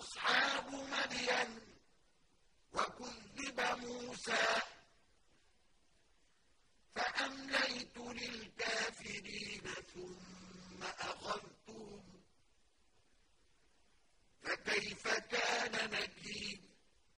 أَصْحَابُ مَدْيَنَ وَكُذِّبَ مُوسَىٰ